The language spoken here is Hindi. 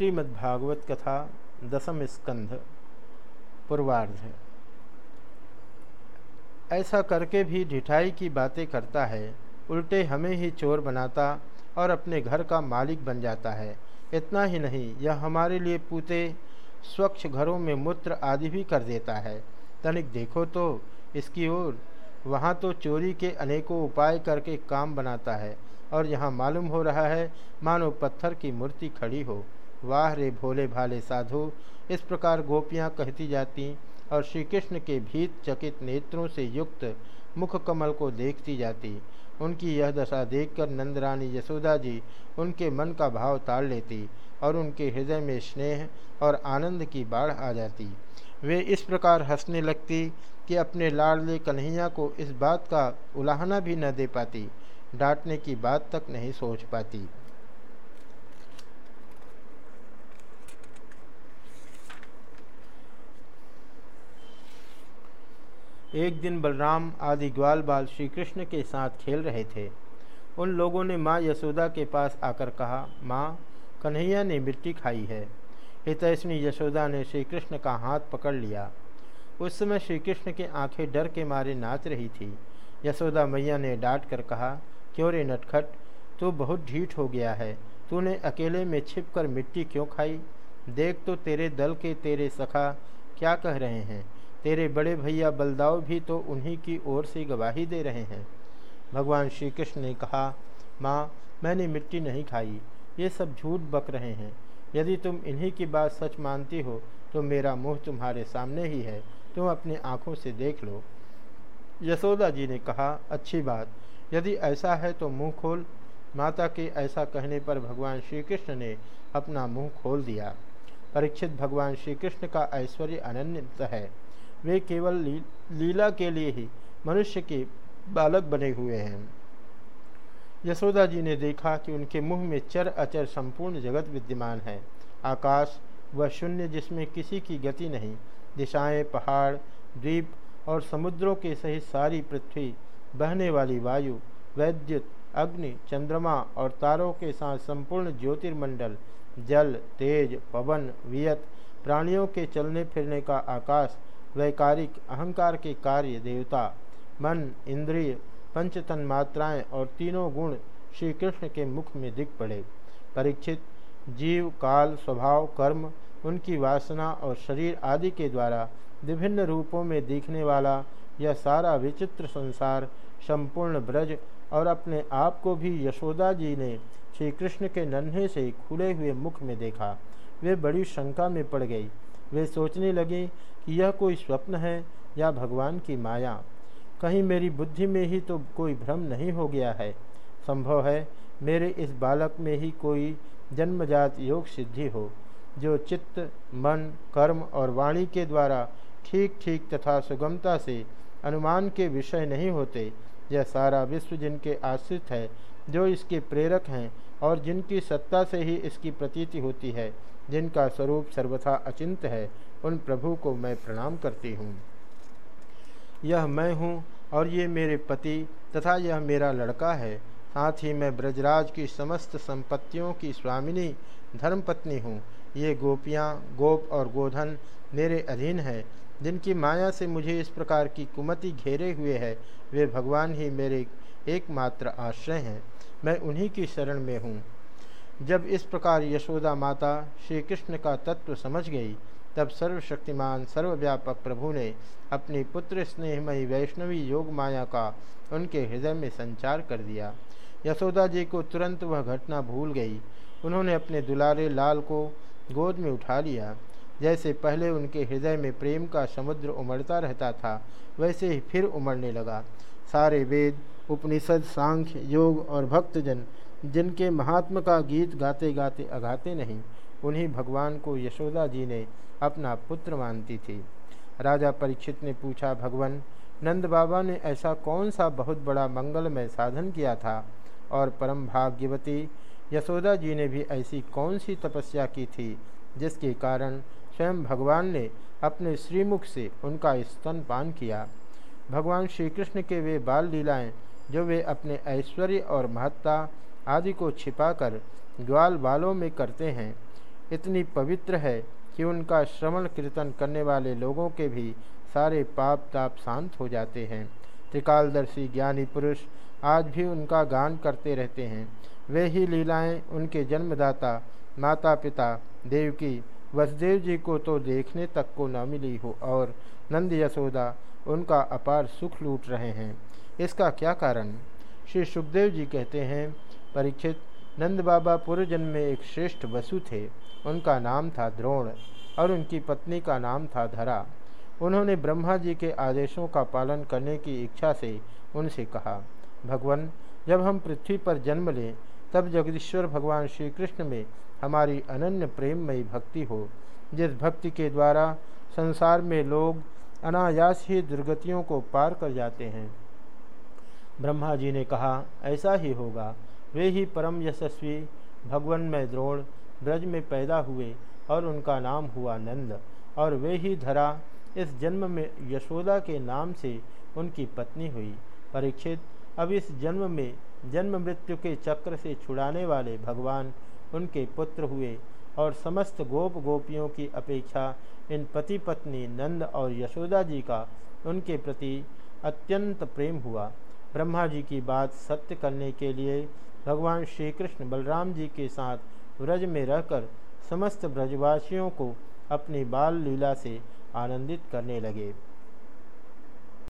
श्रीमद्भागवत कथा दसम स्कंध, पूर्वार्ध ऐसा करके भी ढिठाई की बातें करता है, उल्टे हमें ही चोर बनाता और अपने घर का मालिक बन जाता है। इतना ही नहीं, यह हमारे लिए पूते, स्वच्छ घरों में मूत्र आदि भी कर देता है। तनिक देखो तो इसकी ओर, वहाँ तो चोरी के अनेकों उपाय करके काम बनाता है, और यहाँ मालूम हो रहा है, मानो पत्थर की मूर्ति खड़ी हो। वाह रे भोले भाले साधु, इस प्रकार गोपियाँ कहती जाती और श्री कृष्ण के भीत चकित नेत्रों से युक्त मुख कमल को देखती जाती। उनकी यह दशा देखकर नंदरानी यशोदा जी उनके मन का भाव ताड़ लेती और उनके हृदय में स्नेह और आनंद की बाढ़ आ जाती। वे इस प्रकार हंसने लगती कि अपने लाडले कन्हैया को इस बात का उलाहना भी न दे पाती, डांटने की बात तक नहीं सोच पाती। एक दिन बलराम आदि ग्वाल बाल श्री कृष्ण के साथ खेल रहे थे। उन लोगों ने माँ यशोदा के पास आकर कहा, माँ, कन्हैया ने मिट्टी खाई है। हितैषणी यशोदा ने श्री कृष्ण का हाथ पकड़ लिया। उस समय श्री कृष्ण की आँखें डर के मारे नाच रही थी। यशोदा मैया ने डांट कर कहा, क्यों रे नटखट? तू बहुत ढीठ हो गया है। तूने अकेले में छिप कर मिट्टी क्यों खाई? देख तो तेरे दल के तेरे सखा क्या कह रहे हैं? तेरे बड़े भैया बलदाव भी तो उन्हीं की ओर से गवाही दे रहे हैं। भगवान श्री कृष्ण ने कहा, माँ, मैंने मिट्टी नहीं खाई, ये सब झूठ बक रहे हैं। यदि तुम इन्हीं की बात सच मानती हो तो मेरा मुँह तुम्हारे सामने ही है, तुम अपनी आँखों से देख लो। यशोदा जी ने कहा, अच्छी बात, यदि ऐसा है तो मुँह खोल। माता के ऐसा कहने पर भगवान श्री कृष्ण ने अपना मुँह खोल दिया। परीक्षित भगवान श्री कृष्ण का ऐश्वर्य अनन्य है। वे केवल ली, लीला के लिए ही मनुष्य के बालक बने हुए हैं। यशोदा जी ने देखा कि उनके मुँह में चर अचर संपूर्ण जगत विद्यमान है। आकाश व शून्य जिसमें किसी की गति नहीं दिशाएँ पहाड़ द्वीप और समुद्रों के सहित सारी पृथ्वी बहने वाली वायु वैद्युत अग्नि चंद्रमा और तारों के साथ संपूर्ण ज्योतिर्मंडल जल तेज पवन वियत प्राणियों के चलने फिरने का आकाश वैकारिक अहंकार के कार्य देवता, मन, इंद्रिय, पंचतन मात्राएँ और तीनों गुण श्री कृष्ण के मुख में दिख पड़े। परीक्षित, जीव, काल, स्वभाव, कर्म, उनकी वासना और शरीर आदि के द्वारा विभिन्न रूपों में दिखने वाला यह सारा विचित्र संसार, संपूर्ण ब्रज और अपने आप को भी यशोदा जी ने श्री कृष्ण के नन्हे से खुले हुए मुख में देखा। वे बड़ी शंका में पड़ गई। वे सोचने लगे कि यह कोई स्वप्न है या भगवान की माया। कहीं मेरी बुद्धि में ही तो कोई भ्रम नहीं हो गया है। संभव है मेरे इस बालक में ही कोई जन्मजात योग सिद्धि हो, जो चित्त, मन, कर्म और वाणी के द्वारा ठीक ठीक तथा सुगमता से अनुमान के विषय नहीं होते। यह सारा विश्व जिनके आश्रित है, जो इसके प्रेरक हैं और जिनकी सत्ता से ही इसकी प्रतीति होती है, जिनका स्वरूप सर्वथा अचिंत है, उन प्रभु को मैं प्रणाम करती हूँ। यह मैं हूँ और ये मेरे पति तथा यह मेरा लड़का है। साथ ही मैं ब्रजराज की समस्त संपत्तियों की स्वामिनी, धर्मपत्नी हूँ। ये गोपियाँ, गोप और गोधन मेरे अधीन है। जिनकी माया से मुझे इस प्रकार की कुमति घेरे हुए है, वे भगवान ही मेरे एकमात्र आश्रय हैं। मैं उन्हीं की शरण में हूँ। जब इस प्रकार यशोदा माता श्री कृष्ण का तत्व समझ गई, तब सर्वशक्तिमान, सर्वव्यापक प्रभु ने अपनी पुत्र स्नेहमयी वैष्णवी योग माया का उनके हृदय में संचार कर दिया। यशोदा जी को तुरंत वह घटना भूल गई। उन्होंने अपने दुलारे लाल को गोद में उठा लिया। जैसे पहले उनके हृदय में प्रेम का समुद्र उमड़ता रहता था, वैसे ही फिर उमड़ने लगा। सारे वेद उपनिषद, सांख्य, योग और भक्तजन, जिनके महात्मा का गीत गाते गाते अगाते नहीं, उन्हीं भगवान को यशोदा जी ने अपना पुत्र मानती थी। राजा परीक्षित ने पूछा, भगवान, नंद बाबा ने ऐसा कौन सा बहुत बड़ा मंगलमय साधन किया था? और परम भाग्यवती, यशोदा जी ने भी ऐसी कौन सी तपस्या की थी, जिसके कारण स्वयं भगवान ने अपने श्रीमुख से उनका स्तनपान किया? भगवान श्री कृष्ण के वे बाल लीलाएँ जो वे अपने ऐश्वर्य और महत्ता आदि को छिपाकर ग्वाल बालों में करते हैं। इतनी पवित्र है कि उनका श्रवण कीर्तन करने वाले लोगों के भी सारे पाप ताप शांत हो जाते हैं। त्रिकालदर्शी ज्ञानी पुरुष आज भी उनका गान करते रहते हैं। वे ही लीलाएँ उनके जन्मदाता माता पिता देवकी, वसुदेव जी को तो देखने तक को न मिली हो और नंद यशोदा उनका अपार सुख लूट रहे हैं। इसका क्या कारण? श्री सुखदेव जी कहते हैं, परीक्षित, नंद बाबा पूर्व जन्म में एक श्रेष्ठ वसु थे। उनका नाम था द्रोण और उनकी पत्नी का नाम था धरा। उन्होंने ब्रह्मा जी के आदेशों का पालन करने की इच्छा से उनसे कहा, भगवान, जब हम पृथ्वी पर जन्म लें, तब जगदीश्वर भगवान श्री कृष्ण में हमारी अनन्य प्रेममयी भक्ति हो, जिस भक्ति के द्वारा संसार में लोग अनायास ही दुर्गतियों को पार कर जाते हैं। ब्रह्मा जी ने कहा, ऐसा ही होगा। वे ही परम यशस्वी, भगवान में द्रोण, ब्रज में पैदा हुए और उनका नाम हुआ नंद। और वे ही धरा, इस जन्म में यशोदा के नाम से उनकी पत्नी हुई। परीक्षित, अब इस जन्म में जन्म मृत्यु के चक्र से छुड़ाने वाले भगवान उनके पुत्र हुए और समस्त गोप गोपियों की अपेक्षा इन पति पत्नी नंद और यशोदा जी का उनके प्रति अत्यंत प्रेम हुआ। ब्रह्मा जी की बात सत्य करने के लिए भगवान श्री कृष्ण बलराम जी के साथ व्रज में रहकर समस्त ब्रजवासियों को अपनी बाल लीला से आनंदित करने लगे।